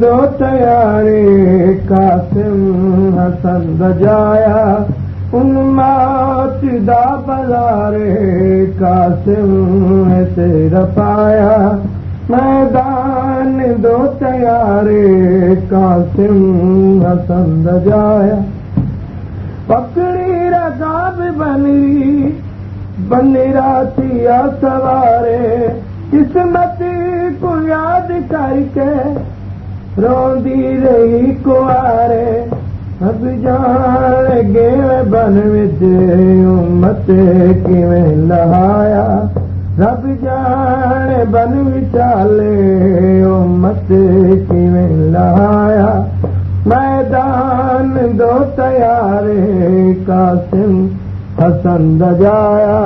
دو تیارے قاسم حسن بجایا، ان مات دا بازارے قاسم سے رپایا میدان دو تیارے قاسم حسن بجایا۔ پکڑی رکاب بنی بنی راتیا سوارے۔ قسمتی کو یاد کر کے روندی رہی کوارے اب جان گے بن وچ امت کیویں لہایا رب جان بن وچالے امت کیویں لہایا میدان دو تیارے قاسم حسن دجایا